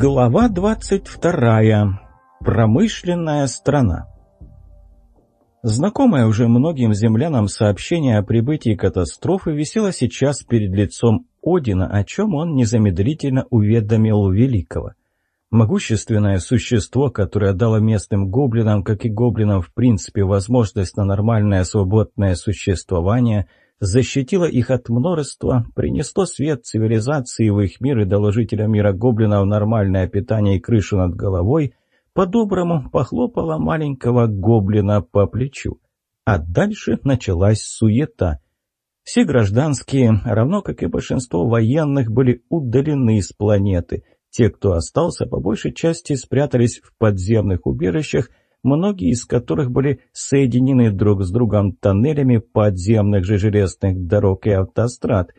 Глава 22. Промышленная страна. Знакомое уже многим землянам сообщение о прибытии катастрофы висело сейчас перед лицом Одина, о чем он незамедлительно уведомил Великого. Могущественное существо, которое дало местным гоблинам, как и гоблинам в принципе, возможность на нормальное свободное существование – защитило их от множества, принесло свет цивилизации в их мир и дало жителям мира гоблинов нормальное питание и крышу над головой, по-доброму похлопала маленького гоблина по плечу. А дальше началась суета. Все гражданские, равно как и большинство военных, были удалены с планеты. Те, кто остался, по большей части спрятались в подземных убежищах многие из которых были соединены друг с другом тоннелями подземных же железных дорог и автострад.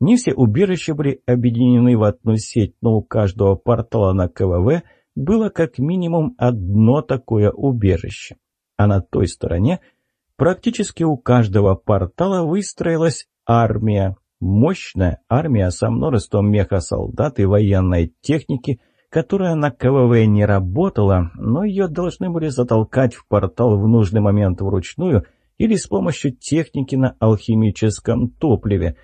Не все убежища были объединены в одну сеть, но у каждого портала на КВВ было как минимум одно такое убежище. А на той стороне практически у каждого портала выстроилась армия. Мощная армия со множеством мехасолдат и военной техники – которая на КВВ не работала, но ее должны были затолкать в портал в нужный момент вручную или с помощью техники на алхимическом топливе.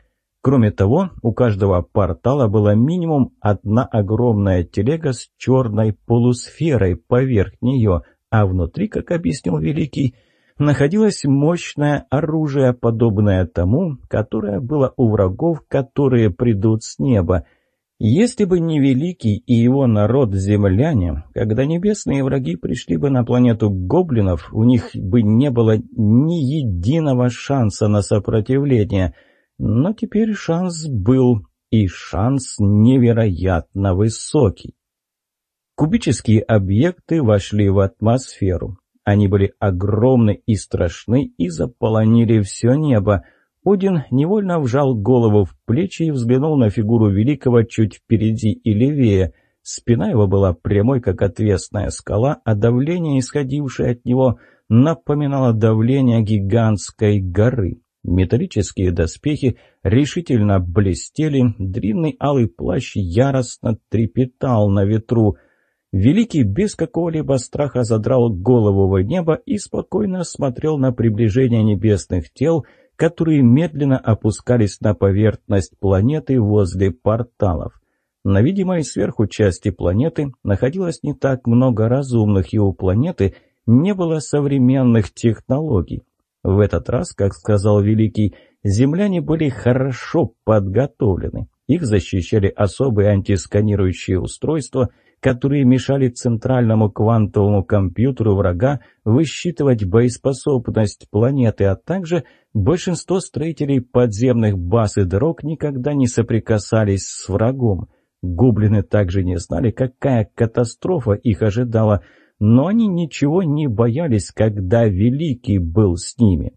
Кроме того, у каждого портала была минимум одна огромная телега с черной полусферой поверх нее, а внутри, как объяснил Великий, находилось мощное оружие, подобное тому, которое было у врагов, которые придут с неба – если бы не Великий и его народ-земляне, когда небесные враги пришли бы на планету гоблинов, у них бы не было ни единого шанса на сопротивление. Но теперь шанс был, и шанс невероятно высокий. Кубические объекты вошли в атмосферу. Они были огромны и страшны и заполонили все небо – один невольно вжал голову в плечи и взглянул на фигуру Великого чуть впереди и левее. Спина его была прямой, как отвесная скала, а давление, исходившее от него, напоминало давление гигантской горы. Металлические доспехи решительно блестели, длинный алый плащ яростно трепетал на ветру. Великий без какого-либо страха задрал голову в небо и спокойно смотрел на приближение небесных тел — которые медленно опускались на поверхность планеты возле порталов. На видимой сверху части планеты находилось не так много разумных, и у планеты не было современных технологий. В этот раз, как сказал Великий, земляне были хорошо подготовлены. Их защищали особые антисканирующие устройства – которые мешали центральному квантовому компьютеру врага высчитывать боеспособность планеты, а также большинство строителей подземных баз и дорог никогда не соприкасались с врагом. Гоблины также не знали, какая катастрофа их ожидала, но они ничего не боялись, когда Великий был с ними.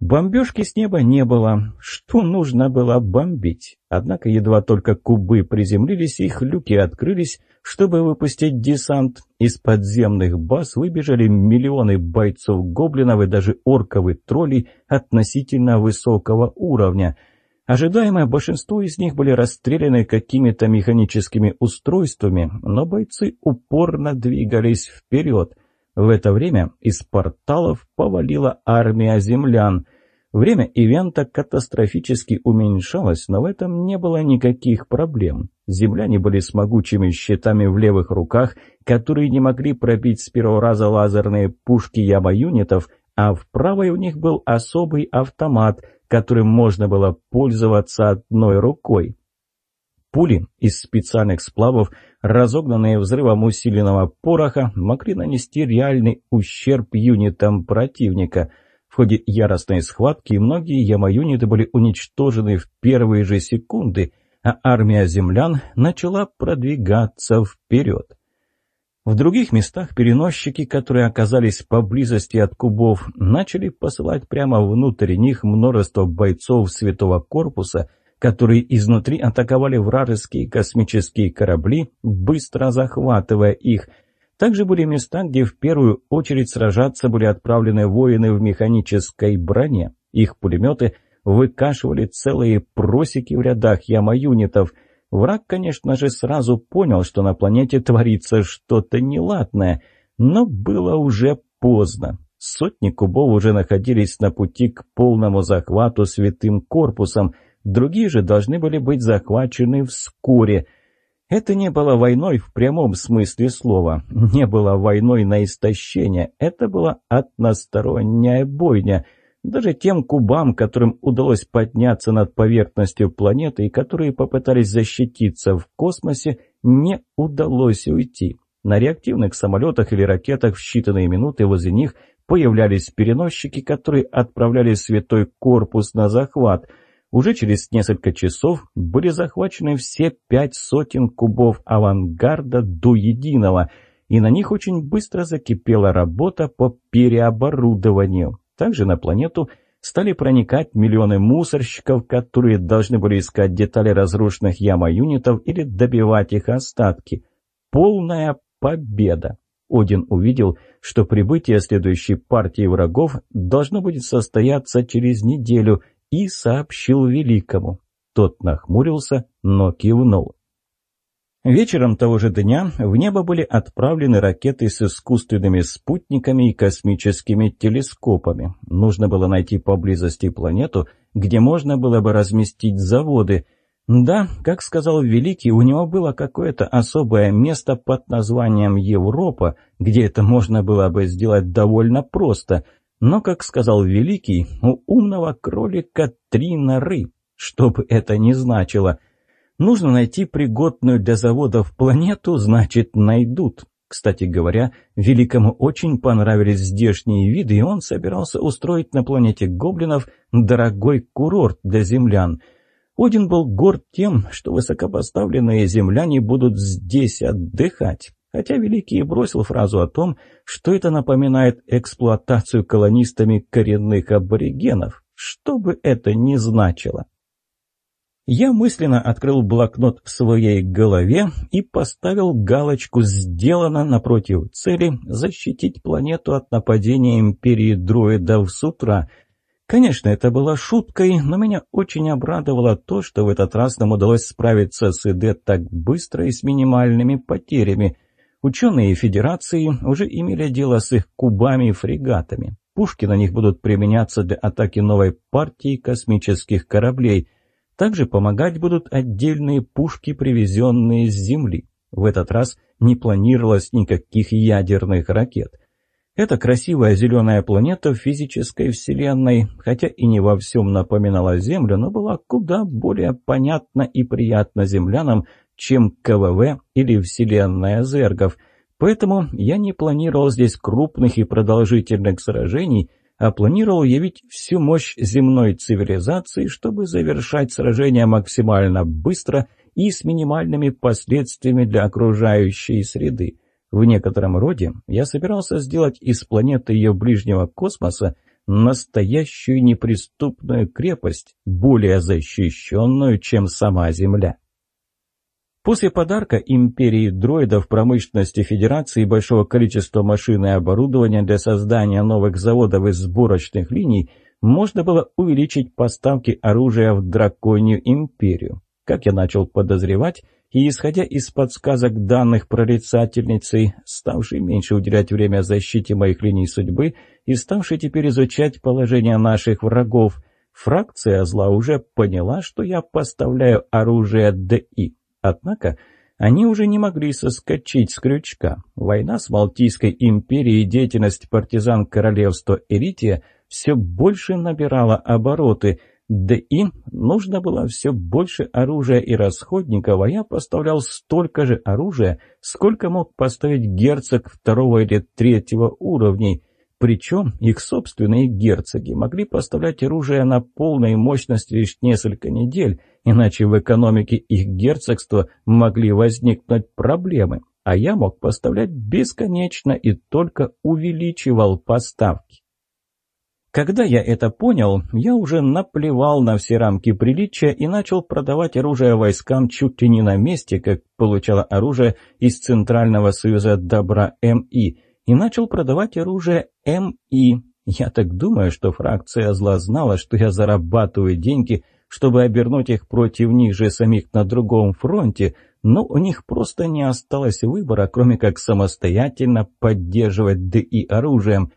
Бомбежки с неба не было. Что нужно было бомбить? Однако едва только кубы приземлились, их люки открылись, чтобы выпустить десант. Из подземных баз выбежали миллионы бойцов-гоблинов и даже орков и троллей относительно высокого уровня. Ожидаемое большинство из них были расстреляны какими-то механическими устройствами, но бойцы упорно двигались вперед – в это время из порталов повалила армия землян. Время ивента катастрофически уменьшалось, но в этом не было никаких проблем. Земляне были с могучими щитами в левых руках, которые не могли пробить с первого раза лазерные пушки яма-юнитов, а в правой у них был особый автомат, которым можно было пользоваться одной рукой. Пули из специальных сплавов, разогнанные взрывом усиленного пороха, могли нанести реальный ущерб юнитам противника. В ходе яростной схватки многие яма-юниты были уничтожены в первые же секунды, а армия землян начала продвигаться вперед. В других местах переносчики, которые оказались поблизости от кубов, начали посылать прямо внутрь них множество бойцов Святого Корпуса – которые изнутри атаковали вражеские космические корабли, быстро захватывая их. Также были места, где в первую очередь сражаться были отправлены воины в механической броне. Их пулеметы выкашивали целые просеки в рядах яма-юнитов. Враг, конечно же, сразу понял, что на планете творится что-то неладное, но было уже поздно. Сотни кубов уже находились на пути к полному захвату святым корпусом, другие же должны были быть захвачены вскоре. Это не было войной в прямом смысле слова, не было войной на истощение, это была односторонняя бойня – даже тем кубам, которым удалось подняться над поверхностью планеты и которые попытались защититься в космосе, не удалось уйти. На реактивных самолетах или ракетах в считанные минуты возле них появлялись переносчики, которые отправляли святой корпус на захват. Уже через несколько часов были захвачены все пять сотен кубов авангарда до единого, и на них очень быстро закипела работа по переоборудованию. Также на планету стали проникать миллионы мусорщиков, которые должны были искать детали разрушенных яма-юнитов или добивать их остатки. Полная победа! Один увидел, что прибытие следующей партии врагов должно будет состояться через неделю, и сообщил Великому. Тот нахмурился, но кивнул. Вечером того же дня в небо были отправлены ракеты с искусственными спутниками и космическими телескопами. Нужно было найти поблизости планету, где можно было бы разместить заводы. Да, как сказал Великий, у него было какое-то особое место под названием Европа, где это можно было бы сделать довольно просто. Но, как сказал Великий, у умного кролика три норы, что бы это ни значило – Нужно найти пригодную для заводов планету, значит, найдут. Кстати говоря, Великому очень понравились здешние виды, и он собирался устроить на планете гоблинов дорогой курорт для землян. Один был горд тем, что высокопоставленные земляне будут здесь отдыхать. Хотя Великий бросил фразу о том, что это напоминает эксплуатацию колонистами коренных аборигенов, что бы это ни значило. Я мысленно открыл блокнот в своей голове и поставил галочку «Сделано» напротив цели защитить планету от нападения Империи Дроидов с утра. Конечно, это была шуткой, но меня очень обрадовало то, что в этот раз нам удалось справиться с ИД так быстро и с минимальными потерями. Ученые Федерации уже имели дело с их кубами и фрегатами. Пушки на них будут применяться для атаки новой партии космических кораблей – также помогать будут отдельные пушки, привезенные с Земли. В этот раз не планировалось никаких ядерных ракет. Эта красивая зеленая планета в физической вселенной, хотя и не во всем напоминала Землю, но была куда более понятна и приятна землянам, чем КВВ или вселенная Зергов. Поэтому я не планировал здесь крупных и продолжительных сражений, а планировал явить всю мощь земной цивилизации, чтобы завершать сражение максимально быстро и с минимальными последствиями для окружающей среды. В некотором роде я собирался сделать из планеты ее ближнего космоса настоящую неприступную крепость, более защищенную, чем сама Земля. После подарка империи дроидов промышленности Федерации большого количества машин и оборудования для создания новых заводов и сборочных линий можно было увеличить поставки оружия в драконью империю. Как я начал подозревать, и исходя из подсказок данных прорицательницей, ставшей меньше уделять время защите моих линий судьбы и ставшей теперь изучать положение наших врагов, фракция зла уже поняла, что я поставляю оружие ДИ. Однако они уже не могли соскочить с крючка. Война с Малтийской империей и деятельность партизан королевства Эрития все больше набирала обороты, да и нужно было все больше оружия и расходников, а я поставлял столько же оружия, сколько мог поставить герцог второго или третьего уровней. Причем их собственные герцоги могли поставлять оружие на полной мощности лишь несколько недель, иначе в экономике их герцогства могли возникнуть проблемы, а я мог поставлять бесконечно и только увеличивал поставки. Когда я это понял, я уже наплевал на все рамки приличия и начал продавать оружие войскам чуть ли не на месте, как получало оружие из Центрального союза добра МИ – и начал продавать оружие МИ. Я так думаю, что фракция зла знала, что я зарабатываю деньги чтобы обернуть их против них же самих на другом фронте, но у них просто не осталось выбора, кроме как самостоятельно поддерживать ДИ оружием.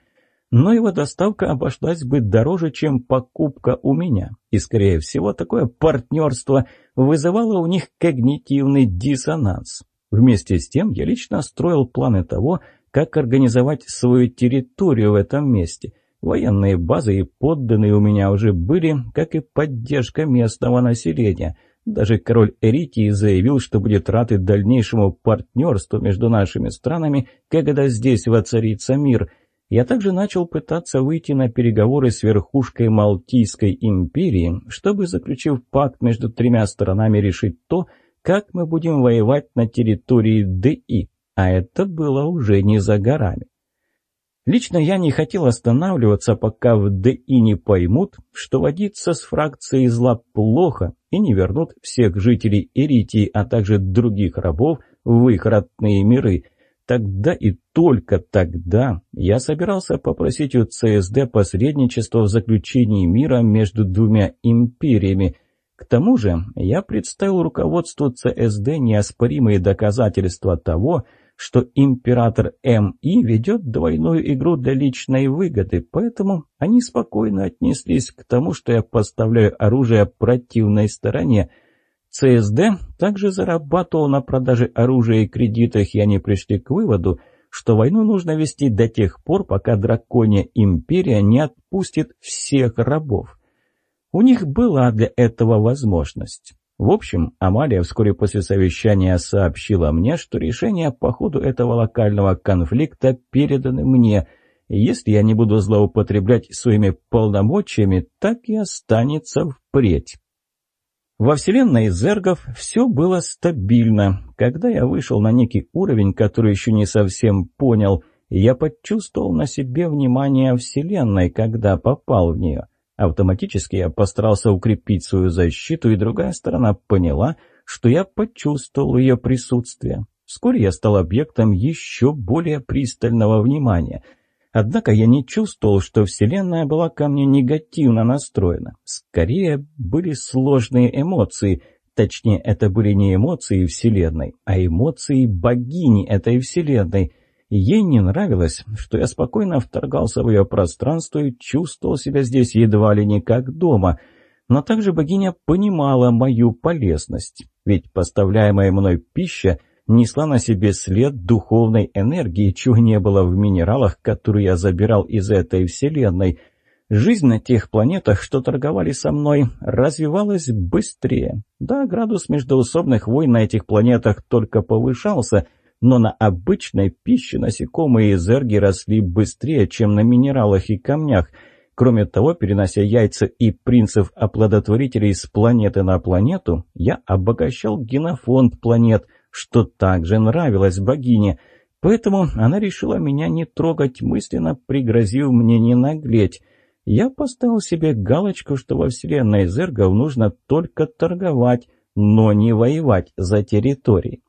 Но его доставка обошлась бы дороже, чем покупка у меня. И, скорее всего, такое партнерство вызывало у них когнитивный диссонанс. Вместе с тем я лично строил планы того, как организовать свою территорию в этом месте. Военные базы и подданные у меня уже были, как и поддержка местного населения. Даже король Эритии заявил, что будет рад и дальнейшему партнерству между нашими странами, когда здесь воцарится мир. Я также начал пытаться выйти на переговоры с верхушкой Малтийской империи, чтобы, заключив пакт между тремя сторонами, решить то, как мы будем воевать на территории ДИ, а это было уже не за горами. Лично я не хотел останавливаться, пока в ДИ не поймут, что водиться с фракцией зла плохо и не вернут всех жителей Эритии, а также других рабов в их родные миры. Тогда и только тогда я собирался попросить у ЦСД посредничество в заключении мира между двумя империями – к тому же я представил руководству ЦСД неоспоримые доказательства того, что император МИ ведет двойную игру для личной выгоды, поэтому они спокойно отнеслись к тому, что я поставляю оружие противной стороне. ЦСД также зарабатывал на продаже оружия и кредитах, и они пришли к выводу, что войну нужно вести до тех пор, пока драконья империя не отпустит всех рабов. У них была для этого возможность. В общем, Амалия вскоре после совещания сообщила мне, что решения по ходу этого локального конфликта переданы мне. Если я не буду злоупотреблять своими полномочиями, так и останется впредь. Во вселенной Зергов все было стабильно. Когда я вышел на некий уровень, который еще не совсем понял, я почувствовал на себе внимание вселенной, когда попал в нее. Автоматически я постарался укрепить свою защиту, и другая сторона поняла, что я почувствовал ее присутствие. Вскоре я стал объектом еще более пристального внимания. Однако я не чувствовал, что Вселенная была ко мне негативно настроена. Скорее, были сложные эмоции. Точнее, это были не эмоции Вселенной, а эмоции богини этой Вселенной — Ей не нравилось, что я спокойно вторгался в ее пространство и чувствовал себя здесь едва ли не как дома. Но также богиня понимала мою полезность, ведь поставляемая мной пища несла на себе след духовной энергии, чего не было в минералах, которые я забирал из этой вселенной. Жизнь на тех планетах, что торговали со мной, развивалась быстрее. Да, градус междоусобных войн на этих планетах только повышался — но на обычной пище насекомые и зерги росли быстрее, чем на минералах и камнях. Кроме того, перенося яйца и принцев-оплодотворителей с планеты на планету, я обогащал генофонд планет, что также нравилось богине. Поэтому она решила меня не трогать, мысленно пригрозив мне не наглеть. Я поставил себе галочку, что во вселенной зергов нужно только торговать, но не воевать за территории.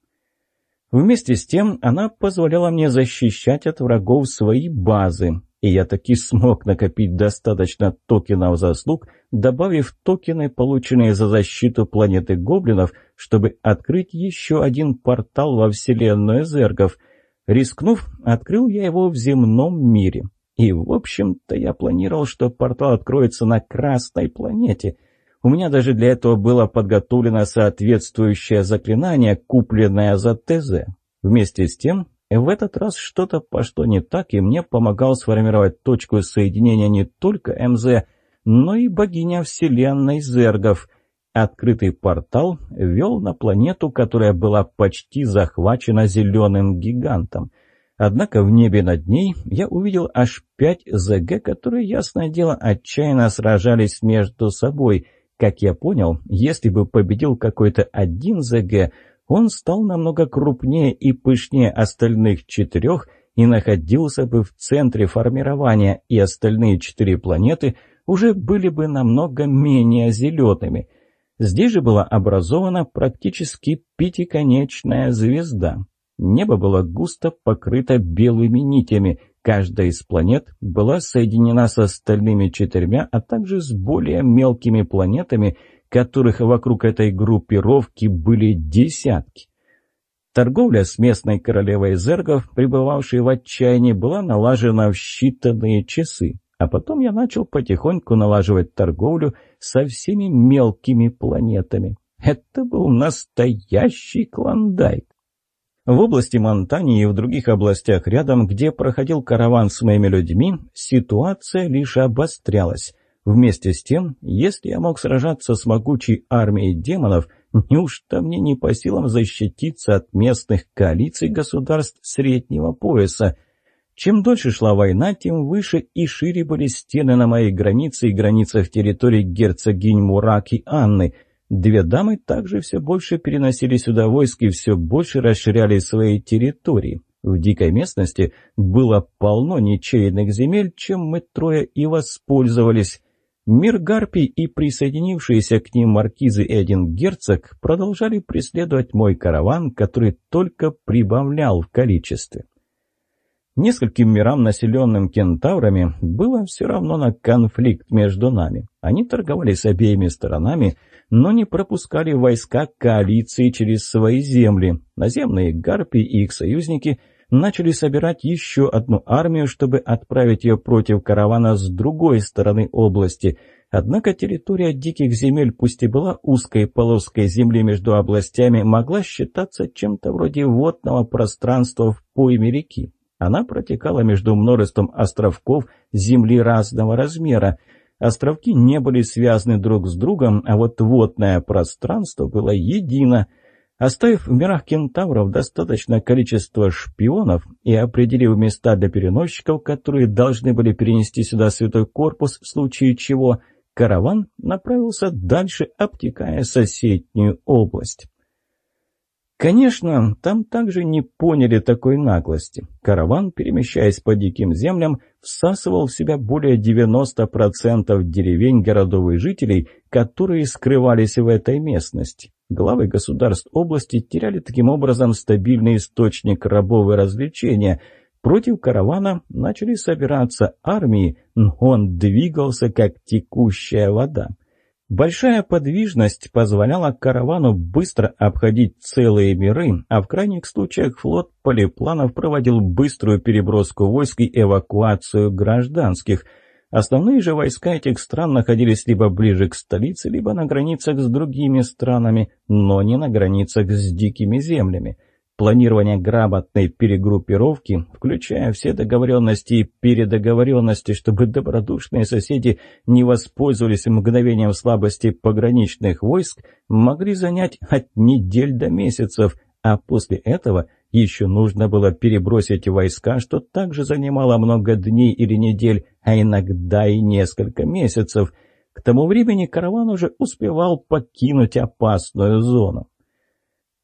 Вместе с тем она позволяла мне защищать от врагов свои базы, и я таки смог накопить достаточно токенов заслуг, добавив токены, полученные за защиту планеты гоблинов, чтобы открыть еще один портал во вселенную зергов. Рискнув, открыл я его в земном мире. И, в общем-то, я планировал, что портал откроется на Красной планете — у меня даже для этого было подготовлено соответствующее заклинание, купленное за ТЗ. Вместе с тем, в этот раз что-то пошло не так, и мне помогал сформировать точку соединения не только МЗ, но и богиня Вселенной Зергов. Открытый портал вел на планету, которая была почти захвачена зеленым гигантом. Однако в небе над ней я увидел аж пять ЗГ, которые, ясное дело, отчаянно сражались между собой — как я понял, если бы победил какой-то один ЗГ, он стал намного крупнее и пышнее остальных четырех и находился бы в центре формирования, и остальные четыре планеты уже были бы намного менее зелеными. Здесь же была образована практически пятиконечная звезда. Небо было густо покрыто белыми нитями – Каждая из планет была соединена с остальными четырьмя, а также с более мелкими планетами, которых вокруг этой группировки были десятки. Торговля с местной королевой зергов, пребывавшей в отчаянии, была налажена в считанные часы, а потом я начал потихоньку налаживать торговлю со всеми мелкими планетами. Это был настоящий клондайк. В области Монтании и в других областях рядом, где проходил караван с моими людьми, ситуация лишь обострялась. Вместе с тем, если я мог сражаться с могучей армией демонов, неужто мне не по силам защититься от местных коалиций государств среднего пояса? Чем дольше шла война, тем выше и шире были стены на моей границе и границах территорий герцогинь Мурак и Анны – Две дамы также все больше переносили сюда войск и все больше расширяли свои территории. В дикой местности было полно ничейных земель, чем мы трое и воспользовались. Мир Гарпий и присоединившиеся к ним маркизы и один герцог продолжали преследовать мой караван, который только прибавлял в количестве. Нескольким мирам, населенным кентаврами, было все равно на конфликт между нами. Они торговали с обеими сторонами, но не пропускали войска коалиции через свои земли. Наземные гарпии и их союзники начали собирать еще одну армию, чтобы отправить ее против каравана с другой стороны области. Однако территория диких земель, пусть и была узкой полоской земли между областями, могла считаться чем-то вроде водного пространства в пойме реки. Она протекала между множеством островков земли разного размера. Островки не были связаны друг с другом, а вот водное пространство было едино. Оставив в мирах кентавров достаточное количество шпионов и определив места для переносчиков, которые должны были перенести сюда святой корпус в случае чего, караван направился дальше, обтекая соседнюю область. Конечно, там также не поняли такой наглости. Караван, перемещаясь по диким землям, всасывал в себя более 90% деревень, городов и жителей, которые скрывались в этой местности. Главы государств области теряли таким образом стабильный источник рабов и развлечения. Против каравана начали собираться армии, но он двигался как текущая вода. Большая подвижность позволяла каравану быстро обходить целые миры, а в крайних случаях флот полипланов проводил быструю переброску войск и эвакуацию гражданских. Основные же войска этих стран находились либо ближе к столице, либо на границах с другими странами, но не на границах с дикими землями. Планирование грамотной перегруппировки, включая все договоренности и передоговоренности, чтобы добродушные соседи не воспользовались мгновением слабости пограничных войск, могли занять от недель до месяцев, а после этого еще нужно было перебросить войска, что также занимало много дней или недель, а иногда и несколько месяцев. К тому времени караван уже успевал покинуть опасную зону.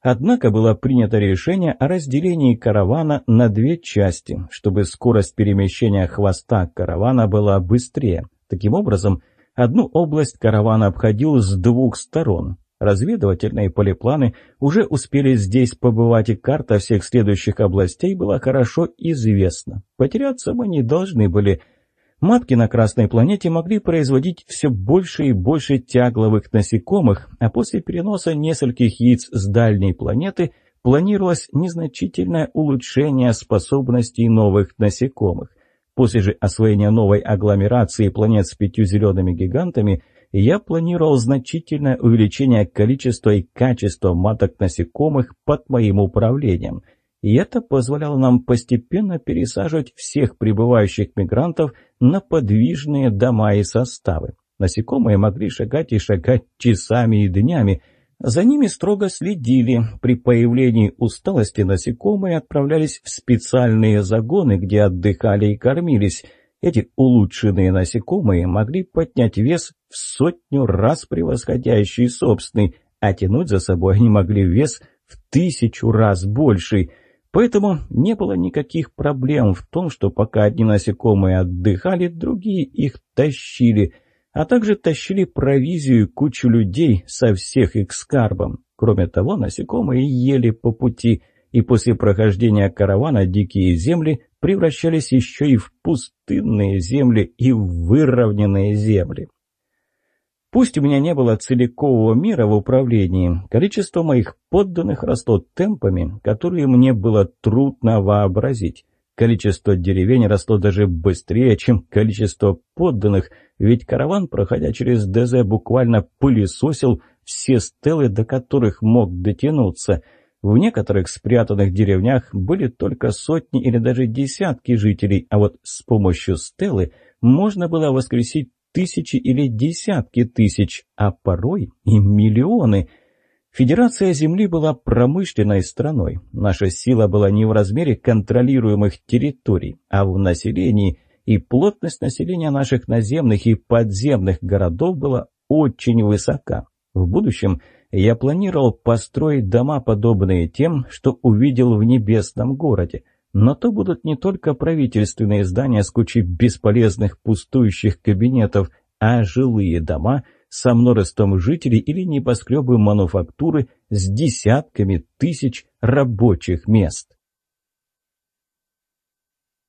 Однако было принято решение о разделении каравана на две части, чтобы скорость перемещения хвоста каравана была быстрее. Таким образом, одну область каравана обходил с двух сторон. Разведывательные полипланы уже успели здесь побывать, и карта всех следующих областей была хорошо известна. Потеряться мы не должны были – Матки на Красной планете могли производить все больше и больше тягловых насекомых, а после переноса нескольких яиц с дальней планеты планировалось незначительное улучшение способностей новых насекомых. После же освоения новой агломерации планет с пятью зелеными гигантами я планировал значительное увеличение количества и качества маток насекомых под моим управлением – и это позволяло нам постепенно пересаживать всех прибывающих мигрантов на подвижные дома и составы. Насекомые могли шагать и шагать часами и днями. За ними строго следили. При появлении усталости насекомые отправлялись в специальные загоны, где отдыхали и кормились. Эти улучшенные насекомые могли поднять вес в сотню раз превосходящий собственный, а тянуть за собой они могли вес в тысячу раз больший – Поэтому не было никаких проблем в том, что пока одни насекомые отдыхали, другие их тащили, а также тащили провизию кучу людей со всех их скарбом. Кроме того, насекомые ели по пути, и после прохождения каравана дикие земли превращались еще и в пустынные земли и в выровненные земли. Пусть у меня не было целикового мира в управлении, количество моих подданных росло темпами, которые мне было трудно вообразить. Количество деревень росло даже быстрее, чем количество подданных, ведь караван, проходя через ДЗ, буквально пылесосил все стелы, до которых мог дотянуться. В некоторых спрятанных деревнях были только сотни или даже десятки жителей, а вот с помощью стелы можно было воскресить тысячи или десятки тысяч, а порой и миллионы. Федерация Земли была промышленной страной. Наша сила была не в размере контролируемых территорий, а в населении, и плотность населения наших наземных и подземных городов была очень высока. В будущем я планировал построить дома, подобные тем, что увидел в небесном городе. Но то будут не только правительственные здания с кучей бесполезных пустующих кабинетов, а жилые дома со множеством жителей или небоскребы мануфактуры с десятками тысяч рабочих мест.